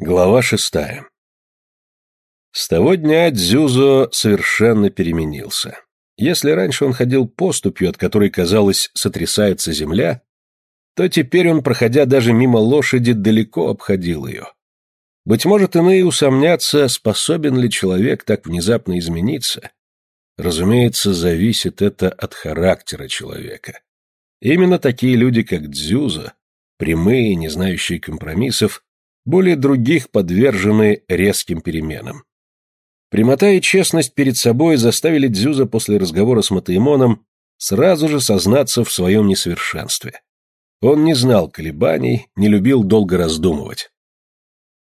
Глава шестая. С того дня Дзюзо совершенно переменился. Если раньше он ходил поступью, от которой, казалось, сотрясается земля, то теперь он, проходя даже мимо лошади, далеко обходил ее. Быть может, иные усомнятся, способен ли человек так внезапно измениться. Разумеется, зависит это от характера человека. Именно такие люди, как Дзюзо, прямые, не знающие компромиссов, более других подвержены резким переменам. Прямота и честность перед собой заставили Дзюза после разговора с Матаимоном сразу же сознаться в своем несовершенстве. Он не знал колебаний, не любил долго раздумывать.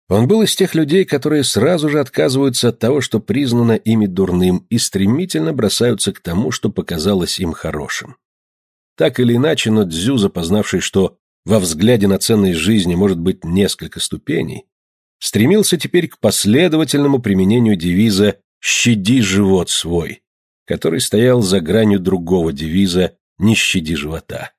Он был из тех людей, которые сразу же отказываются от того, что признано ими дурным, и стремительно бросаются к тому, что показалось им хорошим. Так или иначе, но Дзюза, познавший, что во взгляде на ценность жизни может быть несколько ступеней, стремился теперь к последовательному применению девиза «щади живот свой», который стоял за гранью другого девиза «не щади живота».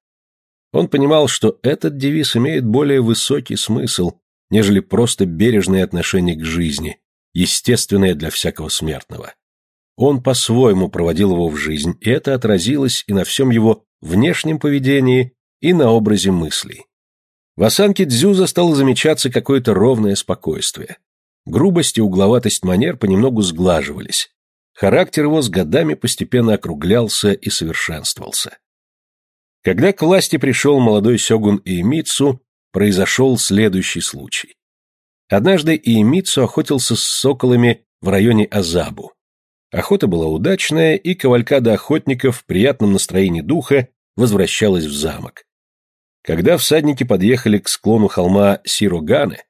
Он понимал, что этот девиз имеет более высокий смысл, нежели просто бережное отношение к жизни, естественное для всякого смертного. Он по-своему проводил его в жизнь, и это отразилось и на всем его внешнем поведении, и на образе мыслей. В осанке Дзюза стало замечаться какое-то ровное спокойствие. Грубость и угловатость манер понемногу сглаживались. Характер его с годами постепенно округлялся и совершенствовался. Когда к власти пришел молодой сёгун Иемицу, произошел следующий случай. Однажды Иемицу охотился с соколами в районе Азабу. Охота была удачная, и кавалькада охотников в приятном настроении духа возвращалась в замок. Когда всадники подъехали к склону холма Сироганы,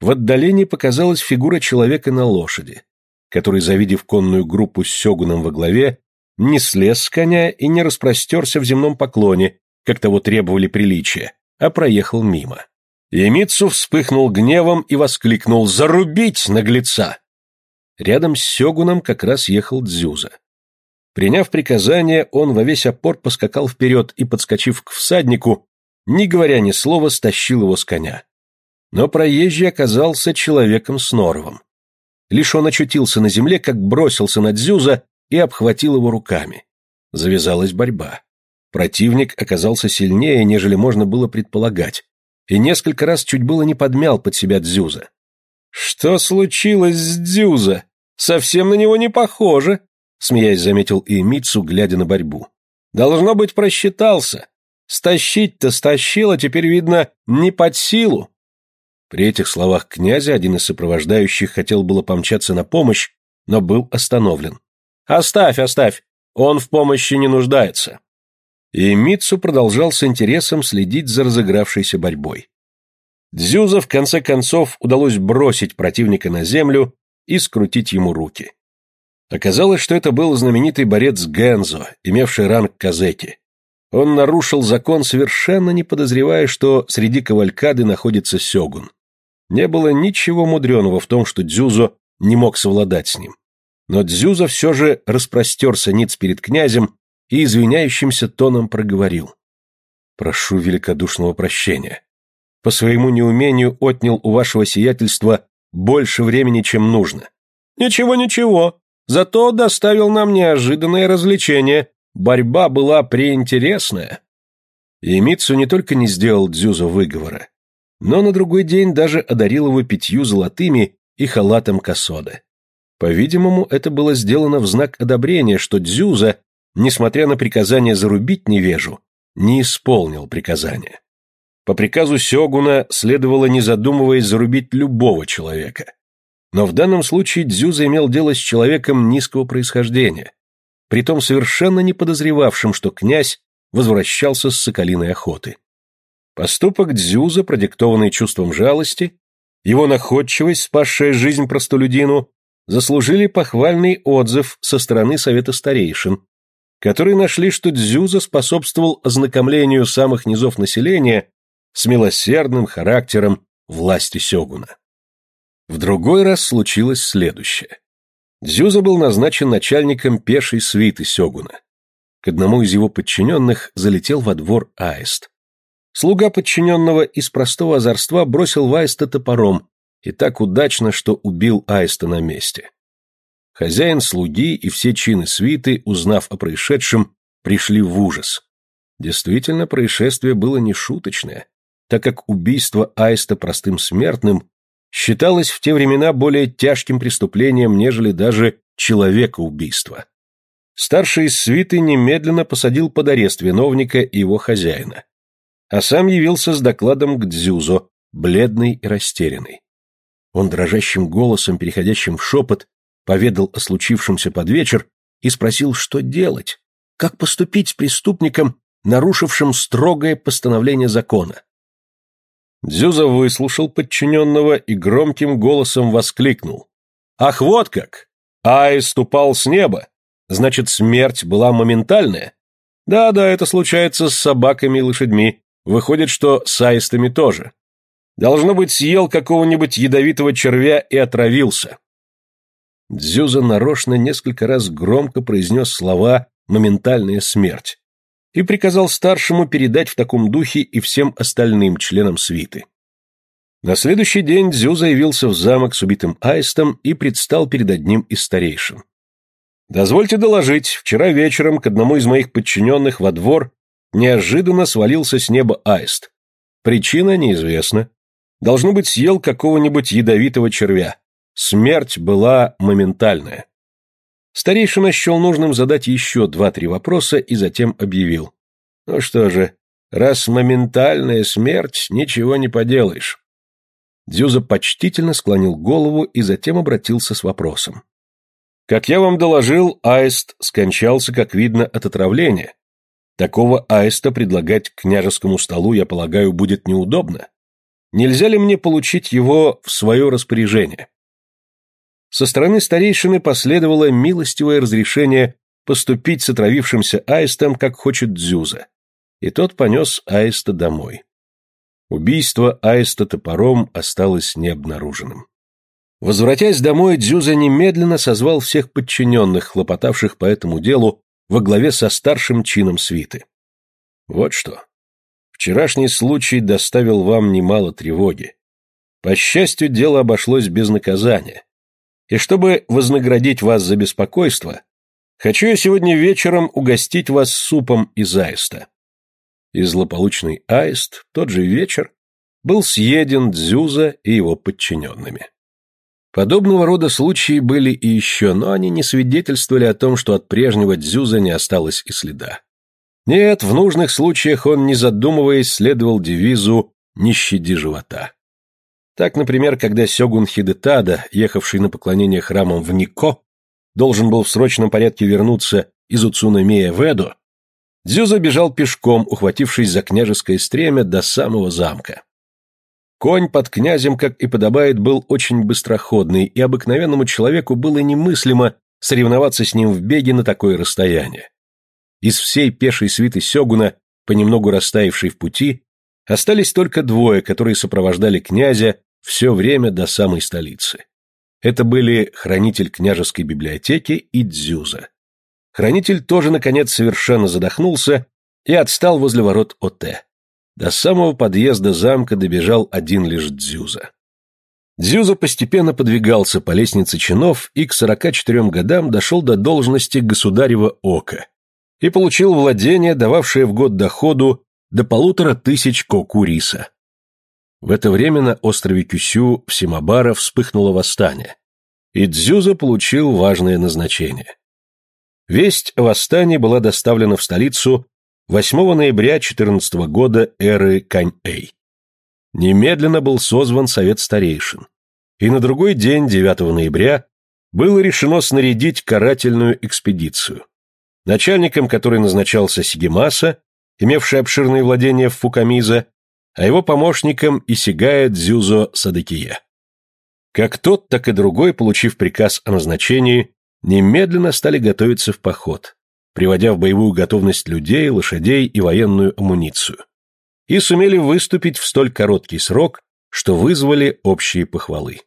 в отдалении показалась фигура человека на лошади, который, завидев конную группу с сёгуном во главе, не слез с коня и не распростерся в земном поклоне, как того требовали приличия, а проехал мимо. Ямицу вспыхнул гневом и воскликнул «Зарубить наглеца!». Рядом с Сёгуном как раз ехал Дзюза. Приняв приказание, он во весь опор поскакал вперед и, подскочив к всаднику, не говоря ни слова, стащил его с коня. Но проезжий оказался человеком с норовом. Лишь он очутился на земле, как бросился на Дзюза и обхватил его руками. Завязалась борьба. Противник оказался сильнее, нежели можно было предполагать, и несколько раз чуть было не подмял под себя Дзюза. «Что случилось с Дзюза? Совсем на него не похоже», — смеясь заметил Иемицу, глядя на борьбу. «Должно быть, просчитался. Стащить-то стащил, а теперь, видно, не под силу. При этих словах князя один из сопровождающих хотел было помчаться на помощь, но был остановлен. «Оставь, оставь! Он в помощи не нуждается!» И Митсу продолжал с интересом следить за разыгравшейся борьбой. Дзюза в конце концов удалось бросить противника на землю и скрутить ему руки. Оказалось, что это был знаменитый борец Гензо, имевший ранг казеки. Он нарушил закон, совершенно не подозревая, что среди кавалькады находится Сёгун. Не было ничего мудреного в том, что Дзюзо не мог совладать с ним. Но Дзюзо все же распростерся ниц перед князем и извиняющимся тоном проговорил. «Прошу великодушного прощения. По своему неумению отнял у вашего сиятельства больше времени, чем нужно». «Ничего, ничего. Зато доставил нам неожиданное развлечение», Борьба была преинтересная. И Митсу не только не сделал Дзюзу выговора, но на другой день даже одарил его пятью золотыми и халатом косоды. По-видимому, это было сделано в знак одобрения, что Дзюза, несмотря на приказание зарубить невежу, не исполнил приказания. По приказу Сёгуна следовало, не задумываясь, зарубить любого человека. Но в данном случае Дзюза имел дело с человеком низкого происхождения, притом совершенно не подозревавшим, что князь возвращался с соколиной охоты. Поступок Дзюза, продиктованный чувством жалости, его находчивость, спасшая жизнь простолюдину, заслужили похвальный отзыв со стороны Совета Старейшин, которые нашли, что Дзюза способствовал ознакомлению самых низов населения с милосердным характером власти Сёгуна. В другой раз случилось следующее. Дзюза был назначен начальником пешей свиты Сёгуна. К одному из его подчиненных залетел во двор аист. Слуга подчиненного из простого озорства бросил в аиста топором, и так удачно, что убил Аиста на месте. Хозяин, слуги и все чины свиты, узнав о происшедшем, пришли в ужас. Действительно, происшествие было не шуточное, так как убийство Аиста простым смертным считалось в те времена более тяжким преступлением, нежели даже человекоубийство. Старший из свиты немедленно посадил под арест виновника и его хозяина. А сам явился с докладом к Дзюзо, бледный и растерянный. Он дрожащим голосом, переходящим в шепот, поведал о случившемся под вечер и спросил, что делать, как поступить с преступником, нарушившим строгое постановление закона. Дзюза выслушал подчиненного и громким голосом воскликнул. «Ах, вот как! Аист упал с неба! Значит, смерть была моментальная? Да-да, это случается с собаками и лошадьми. Выходит, что с аистами тоже. Должно быть, съел какого-нибудь ядовитого червя и отравился. Дзюза нарочно несколько раз громко произнес слова «моментальная смерть» и приказал старшему передать в таком духе и всем остальным членам свиты. На следующий день Дзюза явился в замок с убитым аистом и предстал перед одним из старейшин. «Дозвольте доложить, вчера вечером к одному из моих подчиненных во двор неожиданно свалился с неба аист. Причина неизвестна. Должно быть, съел какого-нибудь ядовитого червя. Смерть была моментальная. Старейшина счел нужным задать еще два-три вопроса и затем объявил. Ну что же, раз моментальная смерть, ничего не поделаешь. Дзюза почтительно склонил голову и затем обратился с вопросом. Как я вам доложил, аист скончался, как видно, от отравления. Такого аиста предлагать к княжескому столу, я полагаю, будет неудобно. Нельзя ли мне получить его в свое распоряжение? Со стороны старейшины последовало милостивое разрешение поступить с отравившимся аистом, как хочет Дзюза, и тот понес аиста домой. Убийство аиста топором осталось необнаруженным. Возвратясь домой, Дзюза немедленно созвал всех подчиненных, хлопотавших по этому делу, во главе со старшим чином свиты. Вот что. Вчерашний случай доставил вам немало тревоги. По счастью, дело обошлось без наказания. И чтобы вознаградить вас за беспокойство, хочу я сегодня вечером угостить вас супом из аиста. И злополучный аист тот же вечер был съеден Дзюза и его подчиненными. Подобного рода случаи были и еще, но они не свидетельствовали о том, что от прежнего Дзюза не осталось и следа. Нет, в нужных случаях он, не задумываясь, следовал девизу «Не щади живота». Так, например, когда Сёгун Хидетада, ехавший на поклонение храмам в Нико, должен был в срочном порядке вернуться из Уцунэмея в Эдо, Дзюза бежал пешком, ухватившись за княжеское стремя до самого замка. Конь под князем, как и подобает, был очень быстроходный, и обыкновенному человеку было немыслимо соревноваться с ним в беге на такое расстояние. Из всей пешей свиты Сёгуна, понемногу растаявшей в пути, Остались только двое, которые сопровождали князя все время до самой столицы. Это были хранитель княжеской библиотеки и Дзюза. Хранитель тоже, наконец, совершенно задохнулся и отстал возле ворот ОТ. До самого подъезда замка добежал один лишь Дзюза. Дзюза постепенно подвигался по лестнице чинов и к 44 годам дошел до должности государева ока и получил владение, дававшее в год доходу до полутора тысяч коку риса. В это время на острове Кюсю в Симабара вспыхнуло восстание, и Дзюза получил важное назначение. Весть о восстании была доставлена в столицу 8 ноября 14 года эры Кань-Эй. Немедленно был созван совет старейшин, и на другой день, 9 ноября, было решено снарядить карательную экспедицию. Начальником, который назначался Сигемаса, имевший обширные владения в Фукамиза, а его помощником Исигая Дзюзо Садыкия. Как тот, так и другой, получив приказ о назначении, немедленно стали готовиться в поход, приводя в боевую готовность людей, лошадей и военную амуницию. И сумели выступить в столь короткий срок, что вызвали общие похвалы.